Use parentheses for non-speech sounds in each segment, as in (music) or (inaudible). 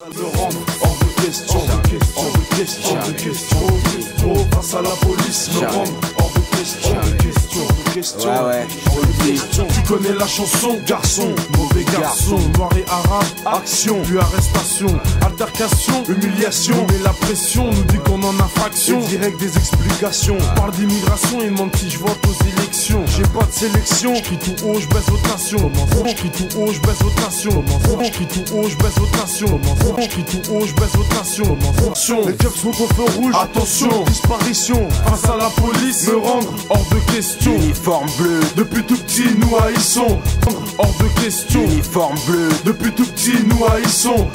Me rendre hors de question, hors de question, hors de question, hors de question. Face à la police, me rendre hors de question, hors de question, Ouais, ouais. Tu connais la chanson, garçon, mauvais garçon, noir et arabe, action, puis arrestation, altercation, humiliation, mais la pression nous dit qu'on en a fraction. Et direct des explications, parle d'immigration, il demande si je vote aux élections. J'ai pas de sélection, je crie tout haut, je baisse votre nation. Je crie tout haut, je baisse votre nation. Je crie tout haut, je baisse votre nation. Je crie tout haut, je baisse votre nation. Attention, les keufs sont au feu rouge. Attention, disparition face à la police. Me rendre hors de question. Uniforme bleu, Depuis tout petit, nous haïssons. Hors de question. uniforme bleu, Depuis tout petit, nous haïssons.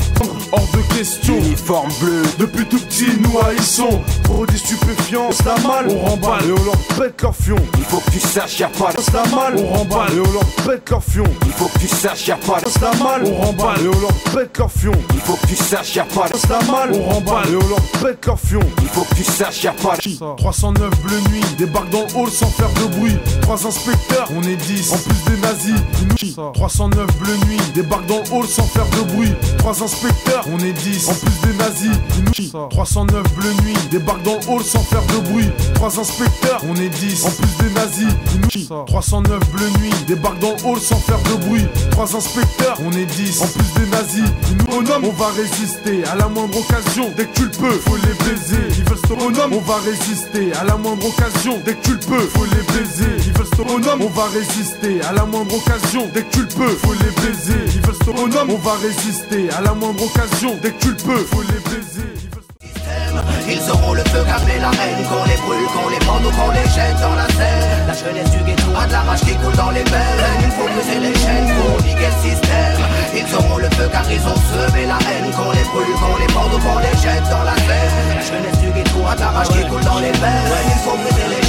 Hors de question. uniforme bleu, Depuis tout petit, nous haïssons. Des stupéfiants, c'est la mal. On remballe et on leur pète leur fion. il faut que tu saches, y'a pas de C'est la mal. On remballe et on leur pète leur fion. il faut que tu saches, y'a pas de C'est la mal. On remballe et on leur pète leur fion. il faut que tu saches, y'a pas de C'est la mal. On remballe et on leur pète leur fion. il faut que tu saches, y'a pas de 309 bleu nuit, débarque dans le hall sans faire de bruit. Trois inspecteurs, on est 10. En plus des nazis, ils nous chient. 309 bleu nuit, débarque dans le hall sans faire de bruit. Trois inspecteurs, on est 10. En plus des nazis, ils nous chient. 309 bleu nuit, débarque dans le hall sans faire de bruit. Trois inspecteurs, on est 10. En plus des nazis, ils nous chient. 309 bleu nuit, débarque dans le hall sans faire de bruit. Trois inspecteurs, on est 10. En plus des nazis, ils nous bonhomme, on va résister à la moindre occasion. Dès que tu le peux, faut les baiser. Ils veulent se on va résister à la moindre occasion. Dès que tu le peux, faut les baiser. Ils veulent se bonhomme, on va résister à la moindre occasion. Dès que tu le peux, faut les baiser. Ils veulent se bonhomme, on va résister à la moindre occasion. Dès que tu le peux, faut les baiser. Ils veulent se- Ils auront le feu garder la haine Qu'on les brûle, qu'on les pende ou qu'on les jette dans la Seine La jeunesse du ghetto a de la rage qui coule dans les veines Il faut briser les chaînes pour niquer le système Ils auront le feu car ils ont semé la haine Qu'on les brûle, qu'on les pende ou qu'on les jette dans la Seine La jeunesse du ghetto a de la rage qui coule dans les veines Il faut briser les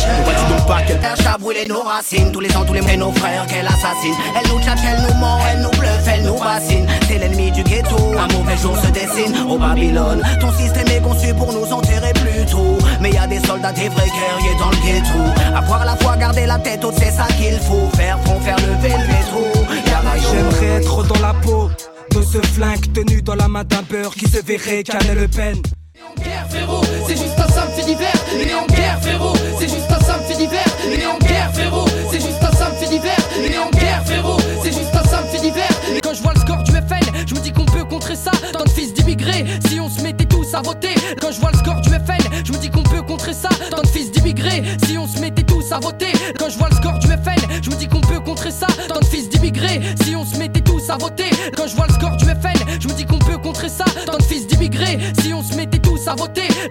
pas qu'elle elle a brûlé nos racines, tous les ans, tous les mois, nos frères qu'elle assassine. Elle nous tchatche, elle nous ment, elle nous bluffe, elle nous bassine. C'est l'ennemi du ghetto, un mauvais jour se dessine. Au Babylone, ton système est conçu pour nous enterrer plus tôt. Mais y a des soldats, des vrais guerriers dans le ghetto. Avoir la foi, garder la tête haute, c'est ça qu'il faut. Faire front, faire lever le métro. J'aimerais être dans la peau de ce flingue tenu dans la main d'un beurre qui se verrait canner Le Pen. Guerre frérot, c'est juste un simple fait divers, il est en guerre frérot, c'est juste un simple fait divers, il est en guerre frérot, c'est juste un simple fait divers, il est en guerre frérot, c'est juste un simple fait divers. Quand je vois le score du FN, je me dis qu'on peut contrer ça, tant de fils d'immigrés, si on se mettait tous à voter. Quand je vois le score du FN, je me dis qu'on peut contrer ça, tant de fils d'immigrés, si on se mettait tous à voter. Quand je vois le score du FN, je me dis qu'on peut contrer ça, tant de fils d'immigrés, si on se mettait tous à voter. Quand je vois le score du FN, je me dis qu'on peut contrer ça, tant de fils d'immigrés, si on se mettait en guerre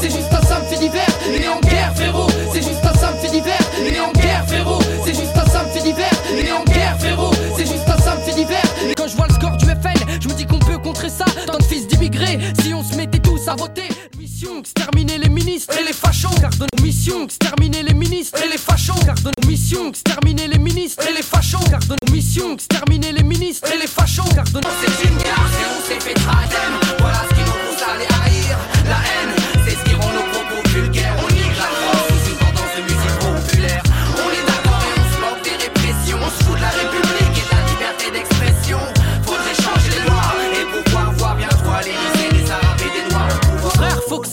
c'est juste un simple fait divers. Est en guerre frérot, c'est juste un simple fait divers. Est en guerre frérot, c'est juste un simple fait divers. Est en guerre frérot, c'est juste un simple fait divers. Quand je vois le score du FN, je me dis qu'on peut contrer ça, tant de fils d'immigrés, si on se mettait tous à voter. Mission, exterminer les ministres et les fachos. Garde nos missions, exterminer les ministres et les fachos. Garde nos missions, exterminer les ministres et les fachos. Garde nos missions, exterminer les ministres et les fachos. Garde nos C'est une guerre, c'est on s'est fait.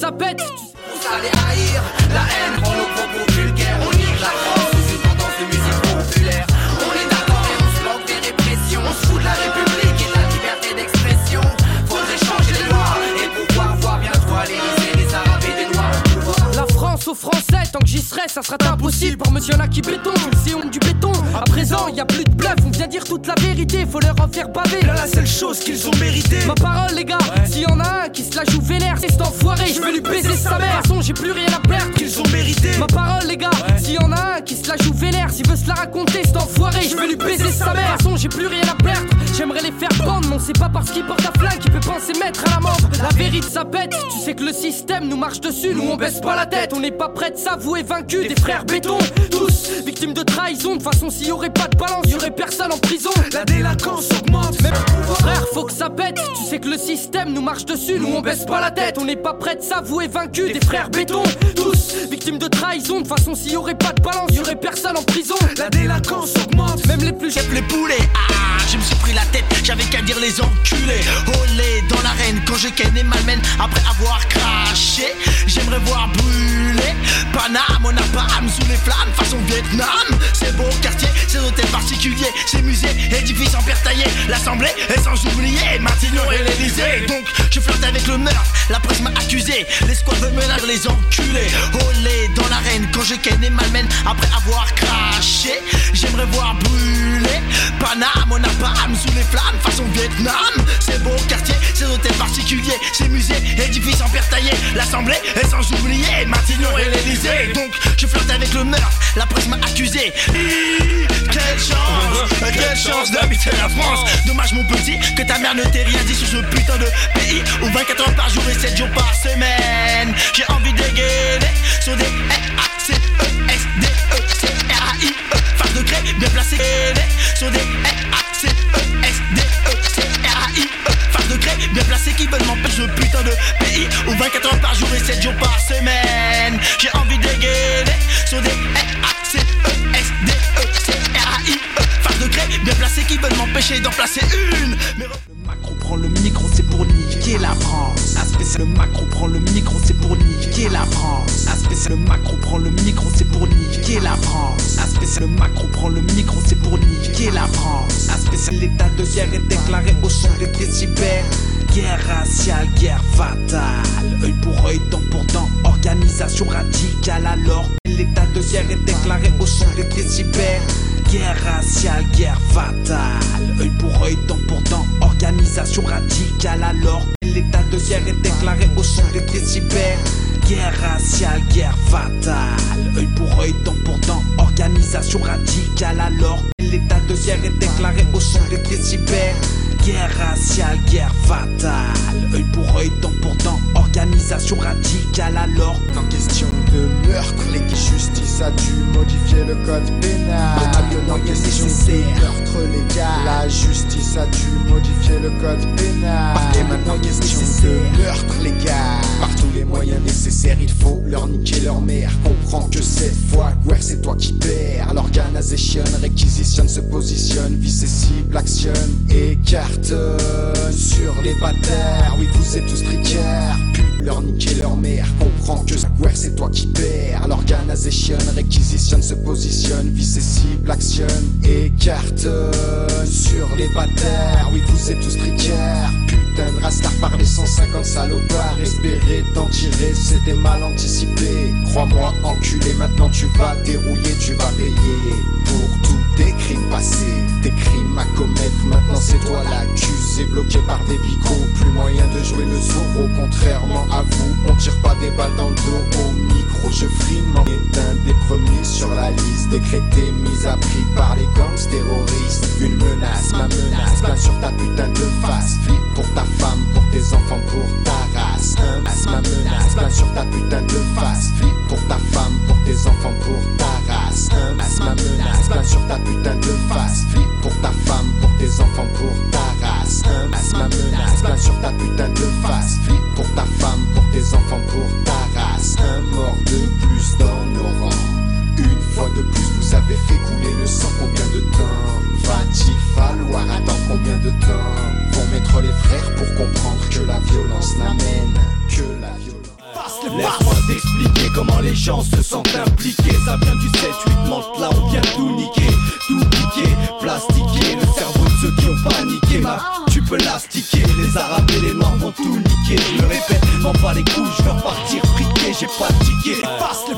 À les haïr. La haine? Ça sera impossible pour monsieur là qui béton. Sais, on du béton. À présent, y a plus de bluff, on vient dire toute la vérité, faut leur en faire baver. Là, la seule chose qu'ils ont mérité. Ma parole, les gars, s'il y en a un qui se la joue vénère, c'est cet enfoiré, je vais lui baiser sa mère. De toute façon, j'ai plus rien à perdre. qu'ils ont mérité. Ma parole, les gars, s'il y en a un qui se la joue vénère, s'il veut se la raconter, cet enfoiré, je vais lui baiser sa mère. De toute façon, j'ai plus rien à perdre. J'aimerais les faire bande, mais on sait pas parce qu'il porte un flingue qu'il peut penser mettre à la mort. La vérité, ça pète. Tu sais que le système nous marche dessus, nous on baisse pas la tête. On n'est pas prêt de s'avouer vaincu. Des frères béton, tous victimes de trahison. De façon, s'il y aurait pas de balance, y aurait personne en prison. La délinquance augmente. Même frère, faut que ça pète. Tu sais que le système nous marche dessus, nous on baisse pas la tête. On n'est pas prêt de s'avouer vaincu. Des frères béton, tous victimes de trahison. De façon, s'il y aurait pas de balance, y aurait personne en prison. La délinquance augmente. Même les plus Chef les poulets, ah, je me suis pris la tête, j'avais qu'à dire les enculés. Olé dans je ken et malmène après avoir craché. J'aimerais voir brûler Paname, on a pas sous les flammes, façon Vietnam. C'est beau quartier, c'est hôtel particulier, c'est musée, édifice en pierre taillée. L'assemblée est sans oublier Matignon et l'Elysée. Donc je flirte avec le meurtre, la presse m'a accusé. Les squads me menacent, les enculés. Olé dans l'arène quand je ken et malmène après avoir craché. J'aimerais voir brûler Paname, on a âme sous les flammes, façon Vietnam. C'est beau quartier, c'est hôtel particulier, c'est musée, édifice en pierre taillée. L'assemblée est sans oublier Matignon et l'Elysée. Donc je flirte avec le meurtre, la presse m'a accusé. Hi, Quelle chance, (laughs) quelle chance d'habiter la France. Dommage mon petit que ta mère ne t'ait rien dit sur ce putain de pays où 24 heures par jour et 7 jours par semaine. J'ai envie dégainer sur des placer une. Mais Macron prend le micro, c'est pour niquer la France. Le Macron prend le micro, c'est pour niquer la France. Le Macron prend le micro, c'est pour niquer la France. Le Macron prend le micro, c'est pour niquer la France. Spécial l'état de guerre est déclaré au son des décibels. Guerre raciale, guerre fatale. Œil pour œil, dent pour dent, organisation radicale. Alors, l'état de guerre est déclaré au son des décibels. Guerre raciale, guerre fatale. Œil pour œil, dent pour dent, organisation radicale. Alors, l'état de guerre est déclaré au son des décibels. Guerre raciale, guerre fatale. Œil pour œil, dent pour dent, organisation radicale. Alors, l'état de guerre est déclaré au son des décibels. Guerre raciale, guerre fatale. Œil pour œil, dent pour dent, organisation radicale. Alors, En question de meurtre, les justice a dû modifier le code pénal. En question de meurtre légal, la justice a dû modifier le code pénal. Et maintenant question de meurtre légal. Par tous les moyens nécessaires, il faut leur niquer leur mère. Comprends que cette fois, ouais, c'est toi qui perds. L'organisation réquisitionne, se positionne, vise ses cibles, actionne et cartonne sur les bâtards. Oui, vous êtes tous tricaires. Leur niquer leur mère, comprends que ouais, c'est toi qui perds. L'organisation réquisitionne, se positionne, vise ses cibles, actionne et cartonne sur les bâtards. Oui, vous êtes tous tricaires. Putain de rastar par les 150 salopards. Espérer t'en tirer, c'était mal anticipé. Crois-moi, enculé, maintenant tu vas dérouiller, tu vas payer pour tous tes crimes passés, tes crimes à commettre. Maintenant c'est toi l'accusé, bloqué par des bicots. Plus moyen de jouer le Zorro, contrairement à on tire pas des balles dans le dos au micro. Je frime en est un des premiers sur la liste, décrété, mise à prix par les gangs terroristes. Une menace, ma menace, plein sur ta putain de face. Flip pour ta femme, pour tes enfants, pour ta race. Un masse, ma menace, plein sur ta putain de face. Flip pour ta femme, pour tes enfants, pour ta race. Un masse, ma menace, plein sur ta putain de face. Flip pour ta femme, pour tes enfants, pour ta race. Un masse, ma menace, plein sur ta putain de face. Flip pour ta femme, pour tes enfants, pour ta race. Un mort de plus dans nos rangs. Une fois de plus, vous avez fait couler le sang. Combien de temps va-t-il falloir? Attendre Combien de temps vont mettre les frères pour comprendre que la violence n'amène que la violence? Laisse-moi t'expliquer comment les gens se sentent impliqués Ça vient du 7-8 mantes là on vient tout niquer Tout piquer, plastiquer Le cerveau ceux qui ont paniqué Ma, tu peux l'astiquer Les arabes et les noirs vont tout niquer. Je le répète, m'en pas les couilles Je veux repartir friqué, j'ai pas de ticket.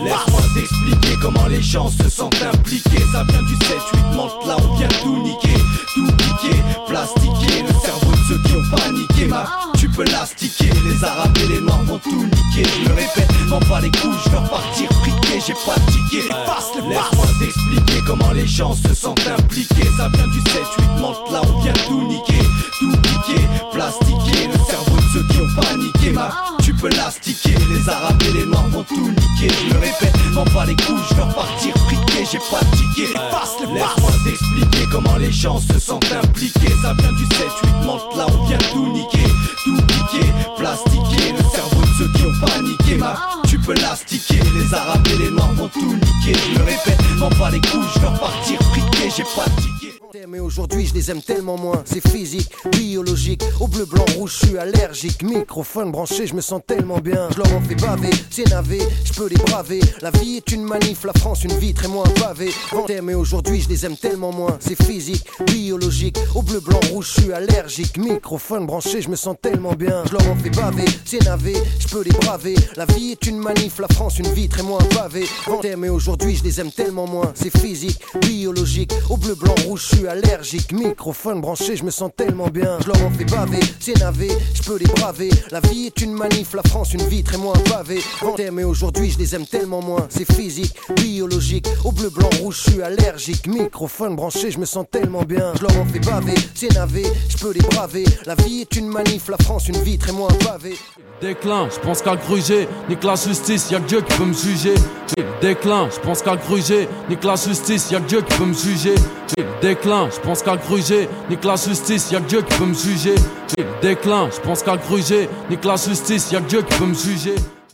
Laisse-moi t'expliquer comment les gens se sentent impliqués. Ça vient du 7-8 mantes là on vient tout niquer Tout piquer, plastiquer Le cerveau de ceux qui ont paniqué Ma, tu peux l'astiquer Les arabes et les noirs vont tout niquer. Je le répète, m'en pas les couilles, je veux repartir friqué, j'ai pas de ticket Laisse-moi t'expliquer comment les gens se sentent impliqués. Ça vient du 7-8 mantes là on vient tout niquer. Tout piquer, plastiquer. Le cerveau de ceux qui ont paniqué Ma, tu peux l'astiquer. Les arabes et les noirs vont tout niquer. Je le répète, m'en pas les couilles, je veux repartir friqué, j'ai pas de ticket Laisse-moi t'expliquer comment les gens se sentent impliqués. Ça vient du 7-8 mantes là on vient tout niquer. Tout piquer, plastiquer. Le cerveau de ceux qui ont paniqué Ma, tu peux l'astiquer. Les arabes et les noirs vont tout niquer. Je répète, m'en pas les couilles, je veux repartir friqué, j'ai pas Mais aujourd'hui je les aime tellement moins, c'est physique, biologique. Au bleu, blanc, rouge, je suis allergique. Microphone branché, je me sens tellement bien. Je leur en fais baver, c'est navé, je peux les braver. La vie est une manif, la France une vie très moins pavée. Mais aujourd'hui je les aime tellement moins, c'est physique, biologique. Au bleu, blanc, rouge, je suis allergique. Microphone branché, je me sens tellement bien. Je leur en fais baver, c'est navé, je peux les braver. La vie est une manif, la France une vie très moins pavée. Mais aujourd'hui je les aime tellement moins, c'est physique, biologique. Au bleu, blanc, rouge, je suis allergique. Microphone branché, je me sens tellement bien. Je leur en fais baver, c'est navé, je peux les braver. La vie est une manif, la France une vie très moins pavée. Mais aujourd'hui je les aime tellement moins, c'est physique, biologique. Au bleu, blanc, rouge, je suis allergique. Microphone branché, je me sens tellement bien. Je leur en fais baver, c'est navé, je peux les braver. La vie est une manif, la France une vie très moins pavée. Déclin, je pense qu'à gruger, nique la justice, y'a que Dieu qui peut me juger. Déclin, je pense qu'à gruger, nique la justice, y'a que Dieu qui peut me juger. Déclin, je pense qu'à gruger, nique la justice, y'a que Dieu qui peut me juger. Déclin, je pense qu'à gruger, nique la justice, y'a que Dieu qui peut me juger.